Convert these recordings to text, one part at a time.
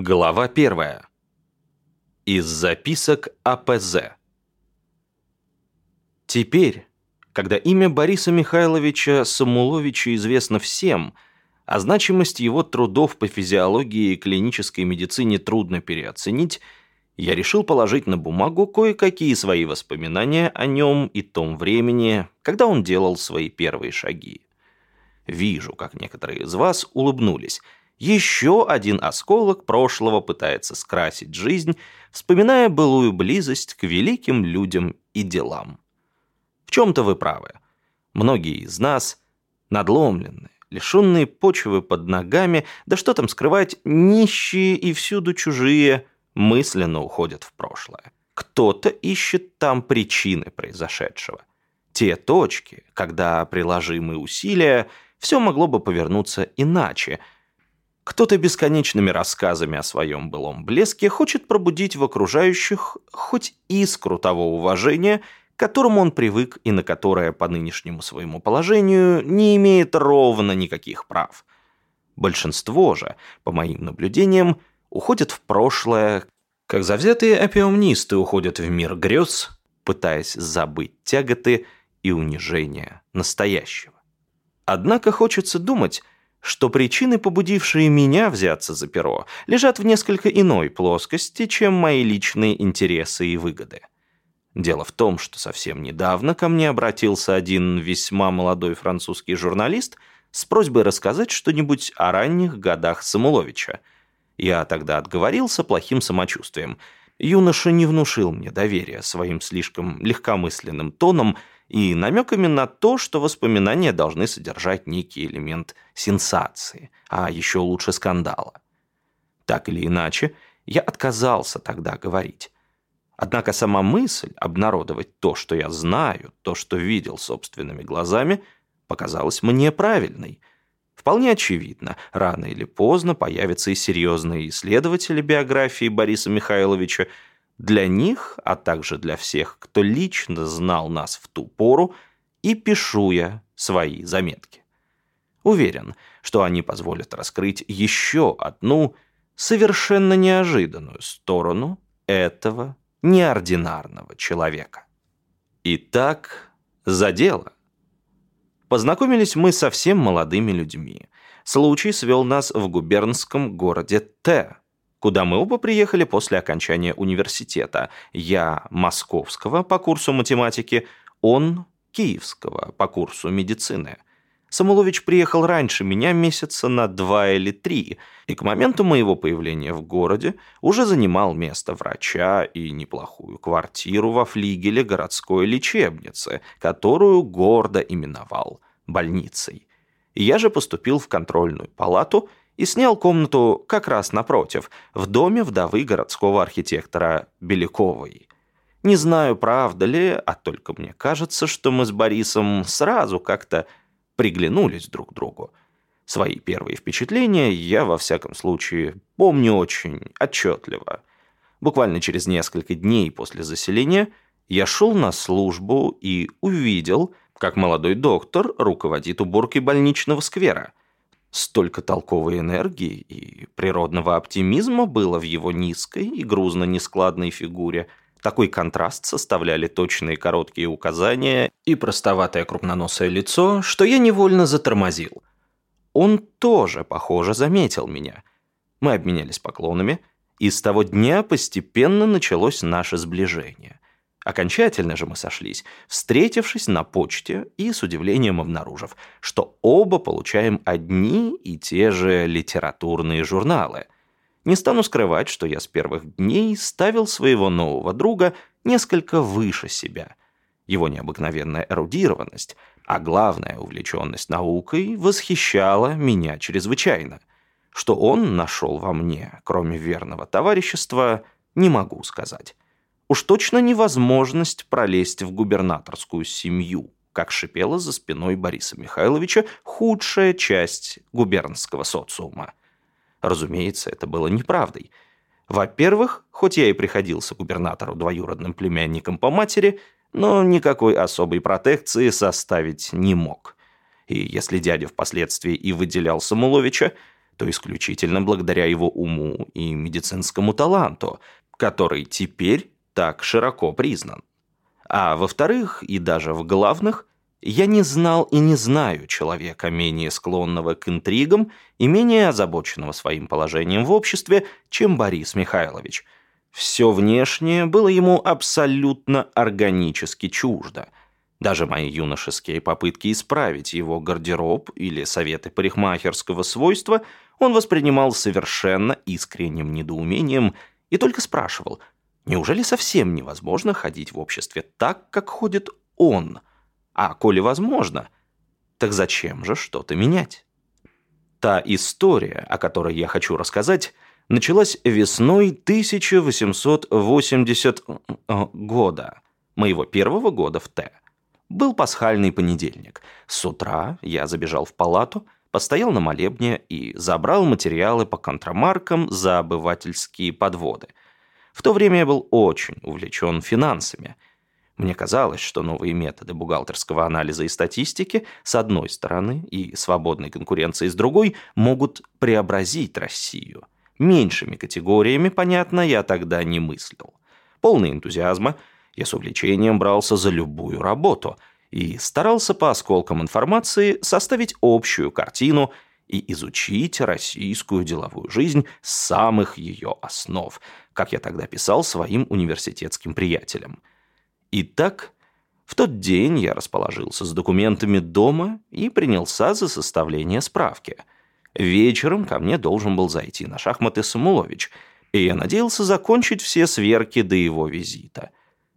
Глава первая. Из записок АПЗ. Теперь, когда имя Бориса Михайловича Самуловича известно всем, а значимость его трудов по физиологии и клинической медицине трудно переоценить, я решил положить на бумагу кое-какие свои воспоминания о нем и том времени, когда он делал свои первые шаги. Вижу, как некоторые из вас улыбнулись – еще один осколок прошлого пытается скрасить жизнь, вспоминая былую близость к великим людям и делам. В чем-то вы правы. Многие из нас надломленные, лишенные почвы под ногами, да что там скрывать, нищие и всюду чужие, мысленно уходят в прошлое. Кто-то ищет там причины произошедшего. Те точки, когда приложимые усилия, все могло бы повернуться иначе – кто-то бесконечными рассказами о своем былом блеске хочет пробудить в окружающих хоть искру того уважения, к которому он привык и на которое по нынешнему своему положению не имеет ровно никаких прав. Большинство же, по моим наблюдениям, уходят в прошлое, как завзятые опиумнисты уходят в мир грез, пытаясь забыть тяготы и унижения настоящего. Однако хочется думать, что причины, побудившие меня взяться за перо, лежат в несколько иной плоскости, чем мои личные интересы и выгоды. Дело в том, что совсем недавно ко мне обратился один весьма молодой французский журналист с просьбой рассказать что-нибудь о ранних годах Самуловича. Я тогда отговорился плохим самочувствием. Юноша не внушил мне доверия своим слишком легкомысленным тоном – и намеками на то, что воспоминания должны содержать некий элемент сенсации, а еще лучше скандала. Так или иначе, я отказался тогда говорить. Однако сама мысль обнародовать то, что я знаю, то, что видел собственными глазами, показалась мне правильной. Вполне очевидно, рано или поздно появятся и серьезные исследователи биографии Бориса Михайловича, для них, а также для всех, кто лично знал нас в ту пору, и пишу я свои заметки. Уверен, что они позволят раскрыть еще одну совершенно неожиданную сторону этого неординарного человека. Итак, за дело. Познакомились мы совсем молодыми людьми. Случай свел нас в губернском городе Т, куда мы оба приехали после окончания университета. Я московского по курсу математики, он киевского по курсу медицины. Самулович приехал раньше меня месяца на два или три, и к моменту моего появления в городе уже занимал место врача и неплохую квартиру во флигеле городской лечебницы, которую гордо именовал больницей. Я же поступил в контрольную палату и снял комнату как раз напротив, в доме вдовы городского архитектора Беляковой. Не знаю, правда ли, а только мне кажется, что мы с Борисом сразу как-то приглянулись друг к другу. Свои первые впечатления я, во всяком случае, помню очень отчетливо. Буквально через несколько дней после заселения я шел на службу и увидел, как молодой доктор руководит уборкой больничного сквера. Столько толковой энергии и природного оптимизма было в его низкой и грузно-нескладной фигуре. Такой контраст составляли точные короткие указания и простоватое крупноносое лицо, что я невольно затормозил. Он тоже, похоже, заметил меня. Мы обменялись поклонами, и с того дня постепенно началось наше сближение – Окончательно же мы сошлись, встретившись на почте и с удивлением обнаружив, что оба получаем одни и те же литературные журналы. Не стану скрывать, что я с первых дней ставил своего нового друга несколько выше себя. Его необыкновенная эрудированность, а главная увлеченность наукой восхищала меня чрезвычайно. Что он нашел во мне, кроме верного товарищества, не могу сказать. Уж точно невозможность пролезть в губернаторскую семью, как шипела за спиной Бориса Михайловича худшая часть губернского социума. Разумеется, это было неправдой. Во-первых, хоть я и приходился губернатору двоюродным племянником по матери, но никакой особой протекции составить не мог. И если дядя впоследствии и выделял Самуловича, то исключительно благодаря его уму и медицинскому таланту, который теперь так широко признан. А во-вторых, и даже в главных, я не знал и не знаю человека, менее склонного к интригам и менее озабоченного своим положением в обществе, чем Борис Михайлович. Все внешнее было ему абсолютно органически чуждо. Даже мои юношеские попытки исправить его гардероб или советы парикмахерского свойства он воспринимал совершенно искренним недоумением и только спрашивал, неужели совсем невозможно ходить в обществе так, как ходит он – а коли возможно, так зачем же что-то менять? Та история, о которой я хочу рассказать, началась весной 1880 года, моего первого года в Т. Был пасхальный понедельник. С утра я забежал в палату, постоял на молебне и забрал материалы по контрамаркам за обывательские подводы. В то время я был очень увлечен финансами – мне казалось, что новые методы бухгалтерского анализа и статистики с одной стороны и свободной конкуренции с другой могут преобразить Россию. Меньшими категориями, понятно, я тогда не мыслил. Полный энтузиазма, я с увлечением брался за любую работу и старался по осколкам информации составить общую картину и изучить российскую деловую жизнь с самых ее основ, как я тогда писал своим университетским приятелям – Итак, в тот день я расположился с документами дома и принялся за составление справки. Вечером ко мне должен был зайти на шахматы Самулович, и я надеялся закончить все сверки до его визита.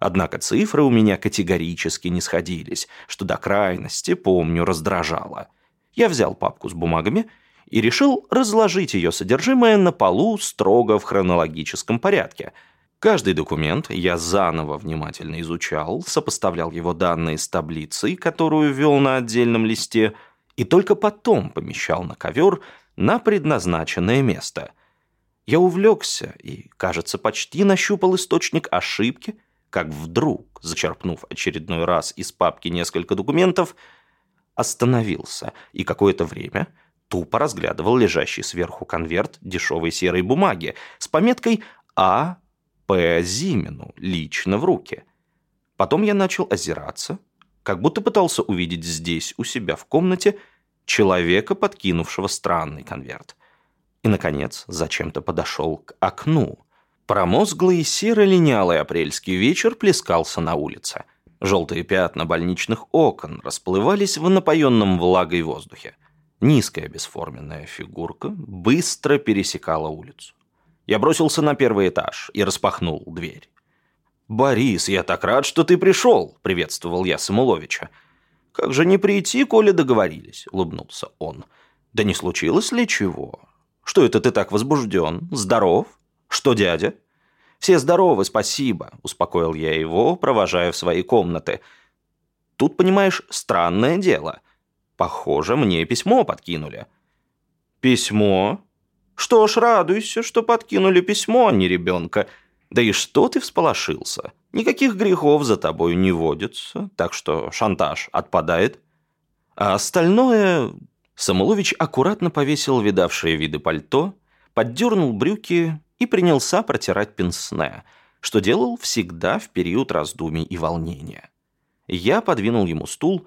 Однако цифры у меня категорически не сходились, что до крайности, помню, раздражало. Я взял папку с бумагами и решил разложить ее содержимое на полу строго в хронологическом порядке – Каждый документ я заново внимательно изучал, сопоставлял его данные с таблицей, которую ввел на отдельном листе, и только потом помещал на ковер на предназначенное место. Я увлекся и, кажется, почти нащупал источник ошибки, как вдруг, зачерпнув очередной раз из папки несколько документов, остановился и какое-то время тупо разглядывал лежащий сверху конверт дешевой серой бумаги с пометкой «А П. Зимину лично в руки. Потом я начал озираться, как будто пытался увидеть здесь, у себя в комнате, человека, подкинувшего странный конверт. И, наконец, зачем-то подошел к окну. Промозглый серо-линялый апрельский вечер плескался на улице. Желтые пятна больничных окон расплывались в напоенном влагой воздухе. Низкая бесформенная фигурка быстро пересекала улицу. Я бросился на первый этаж и распахнул дверь. «Борис, я так рад, что ты пришел!» – приветствовал я Самуловича. «Как же не прийти, коли договорились?» – улыбнулся он. «Да не случилось ли чего? Что это ты так возбужден? Здоров? Что, дядя?» «Все здоровы, спасибо», – успокоил я его, провожая в свои комнаты. «Тут, понимаешь, странное дело. Похоже, мне письмо подкинули». «Письмо?» Что ж, радуйся, что подкинули письмо, а не ребенка. Да и что ты всполошился? Никаких грехов за тобой не водится, так что шантаж отпадает. А остальное... Самулович аккуратно повесил видавшие виды пальто, поддернул брюки и принялся протирать пенсне, что делал всегда в период раздумий и волнения. Я подвинул ему стул,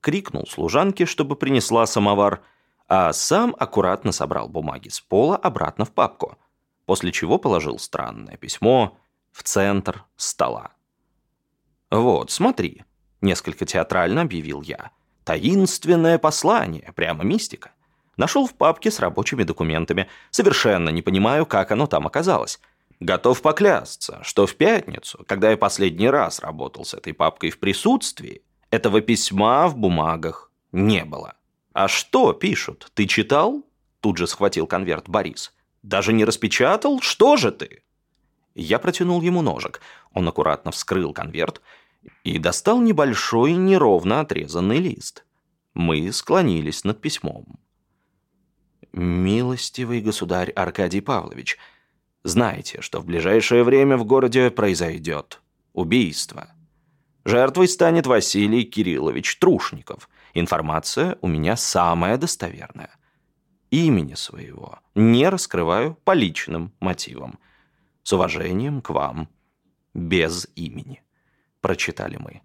крикнул служанке, чтобы принесла самовар – а сам аккуратно собрал бумаги с пола обратно в папку, после чего положил странное письмо в центр стола. «Вот, смотри», — несколько театрально объявил я. «Таинственное послание, прямо мистика. Нашел в папке с рабочими документами. Совершенно не понимаю, как оно там оказалось. Готов поклясться, что в пятницу, когда я последний раз работал с этой папкой в присутствии, этого письма в бумагах не было». «А что пишут? Ты читал?» Тут же схватил конверт Борис. «Даже не распечатал? Что же ты?» Я протянул ему ножик. Он аккуратно вскрыл конверт и достал небольшой, неровно отрезанный лист. Мы склонились над письмом. «Милостивый государь Аркадий Павлович, знаете, что в ближайшее время в городе произойдет убийство. Жертвой станет Василий Кириллович Трушников – Информация у меня самая достоверная. имени своего не раскрываю по личным мотивам. С уважением к вам, без имени», — прочитали мы.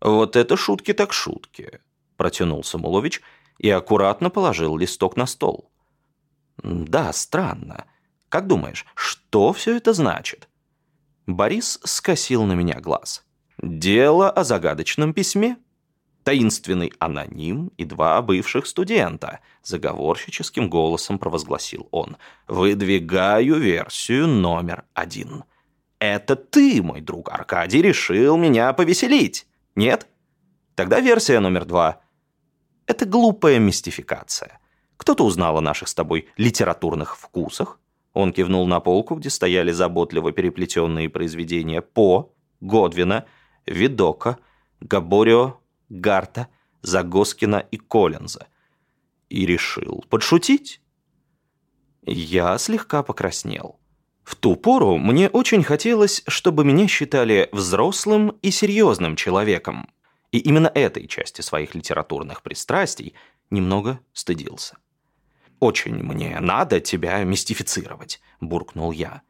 «Вот это шутки так шутки», — протянул Самулович и аккуратно положил листок на стол. «Да, странно. Как думаешь, что все это значит?» Борис скосил на меня глаз. «Дело о загадочном письме?» таинственный аноним и два бывших студента», — заговорщическим голосом провозгласил он. «Выдвигаю версию номер один. Это ты, мой друг Аркадий, решил меня повеселить, нет? Тогда версия номер два. Это глупая мистификация. Кто-то узнал о наших с тобой литературных вкусах. Он кивнул на полку, где стояли заботливо переплетенные произведения По, Годвина, Видока, Габорио, Гарта, Загоскина и Коллинза. И решил подшутить. Я слегка покраснел. В ту пору мне очень хотелось, чтобы меня считали взрослым и серьезным человеком. И именно этой части своих литературных пристрастий немного стыдился. «Очень мне надо тебя мистифицировать», – буркнул я.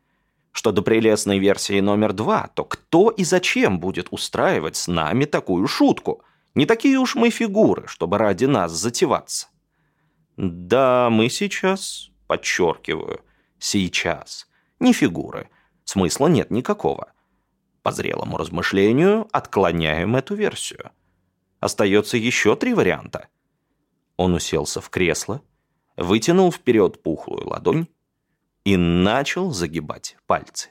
Что до прелестной версии номер два, то кто и зачем будет устраивать с нами такую шутку – не такие уж мы фигуры, чтобы ради нас затеваться. Да, мы сейчас, подчеркиваю, сейчас, не фигуры. Смысла нет никакого. По зрелому размышлению отклоняем эту версию. Остается еще три варианта. Он уселся в кресло, вытянул вперед пухлую ладонь и начал загибать пальцы.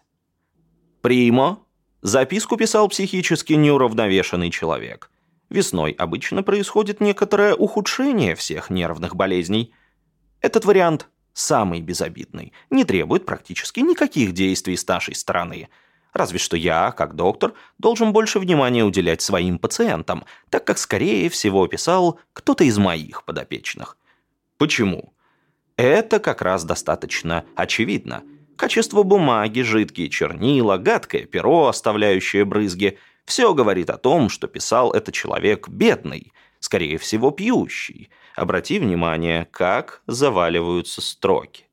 Примо. Записку писал психически неуравновешенный человек. Весной обычно происходит некоторое ухудшение всех нервных болезней. Этот вариант самый безобидный, не требует практически никаких действий с нашей стороны. Разве что я, как доктор, должен больше внимания уделять своим пациентам, так как, скорее всего, писал кто-то из моих подопечных. Почему? Это как раз достаточно очевидно. Качество бумаги, жидкие чернила, гадкое перо, оставляющее брызги – все говорит о том, что писал это человек бедный, скорее всего, пьющий. Обрати внимание, как заваливаются строки.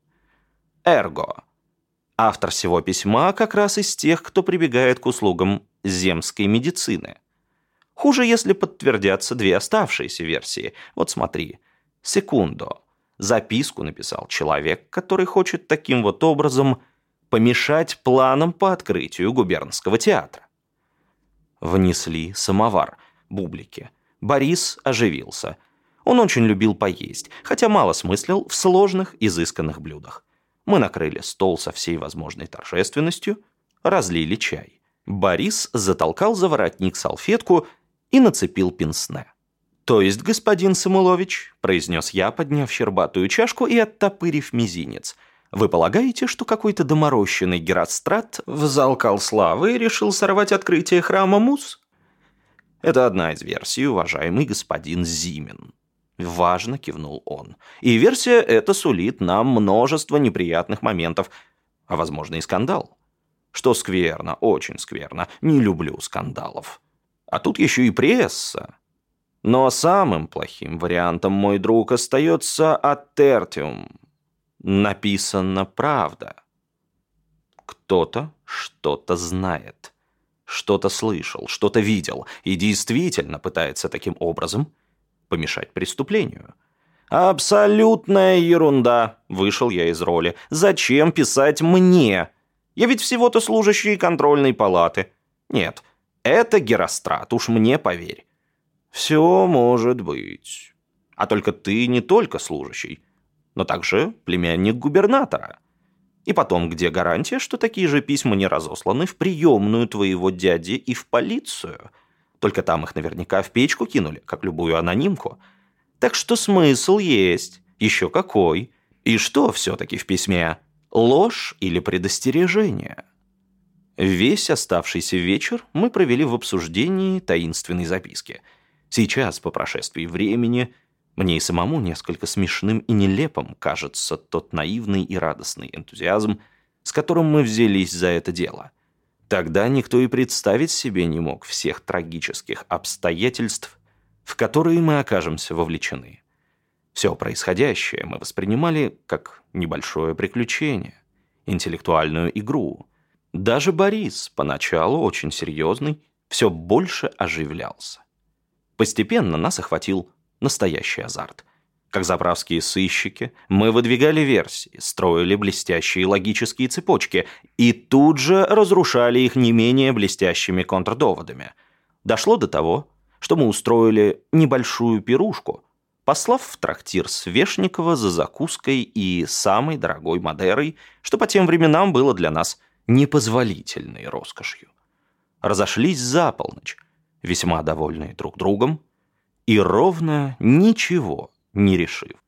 Эрго. Автор всего письма как раз из тех, кто прибегает к услугам земской медицины. Хуже, если подтвердятся две оставшиеся версии. Вот смотри. Секундо. Записку написал человек, который хочет таким вот образом помешать планам по открытию губернского театра. Внесли самовар, бублики. Борис оживился. Он очень любил поесть, хотя мало смыслил в сложных, изысканных блюдах. Мы накрыли стол со всей возможной торжественностью, разлили чай. Борис затолкал за воротник салфетку и нацепил пенсне. «То есть, господин Самулович», — произнес я, подняв щербатую чашку и оттопырив мизинец — вы полагаете, что какой-то доморощенный Герострат взалкал славы и решил сорвать открытие храма Мус? Это одна из версий, уважаемый господин Зимин. Важно кивнул он. И версия эта сулит нам множество неприятных моментов, а возможно и скандал. Что скверно, очень скверно. Не люблю скандалов. А тут еще и пресса. Но самым плохим вариантом, мой друг, остается Атертиум написана правда. Кто-то что-то знает, что-то слышал, что-то видел и действительно пытается таким образом помешать преступлению. «Абсолютная ерунда!» – вышел я из роли. «Зачем писать мне? Я ведь всего-то служащий контрольной палаты. Нет, это Герострат, уж мне поверь». «Все может быть. А только ты не только служащий но также племянник губернатора. И потом, где гарантия, что такие же письма не разосланы в приемную твоего дяди и в полицию? Только там их наверняка в печку кинули, как любую анонимку. Так что смысл есть. Еще какой. И что все-таки в письме? Ложь или предостережение? Весь оставшийся вечер мы провели в обсуждении таинственной записки. Сейчас, по прошествии времени, мне и самому несколько смешным и нелепым кажется тот наивный и радостный энтузиазм, с которым мы взялись за это дело. Тогда никто и представить себе не мог всех трагических обстоятельств, в которые мы окажемся вовлечены. Все происходящее мы воспринимали как небольшое приключение, интеллектуальную игру. Даже Борис, поначалу очень серьезный, все больше оживлялся. Постепенно нас охватил настоящий азарт. Как заправские сыщики, мы выдвигали версии, строили блестящие логические цепочки и тут же разрушали их не менее блестящими контрдоводами. Дошло до того, что мы устроили небольшую пирушку, послав в трактир Свешникова за закуской и самой дорогой Мадерой, что по тем временам было для нас непозволительной роскошью. Разошлись за полночь, весьма довольные друг другом, и ровно ничего не решив.